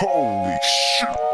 Holy shit.